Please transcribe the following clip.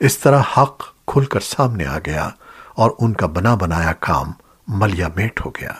اس طرح حق کھل کر سامنے آ گیا اور ان کا بنا بنایا کام ملیا میٹ ہو گیا۔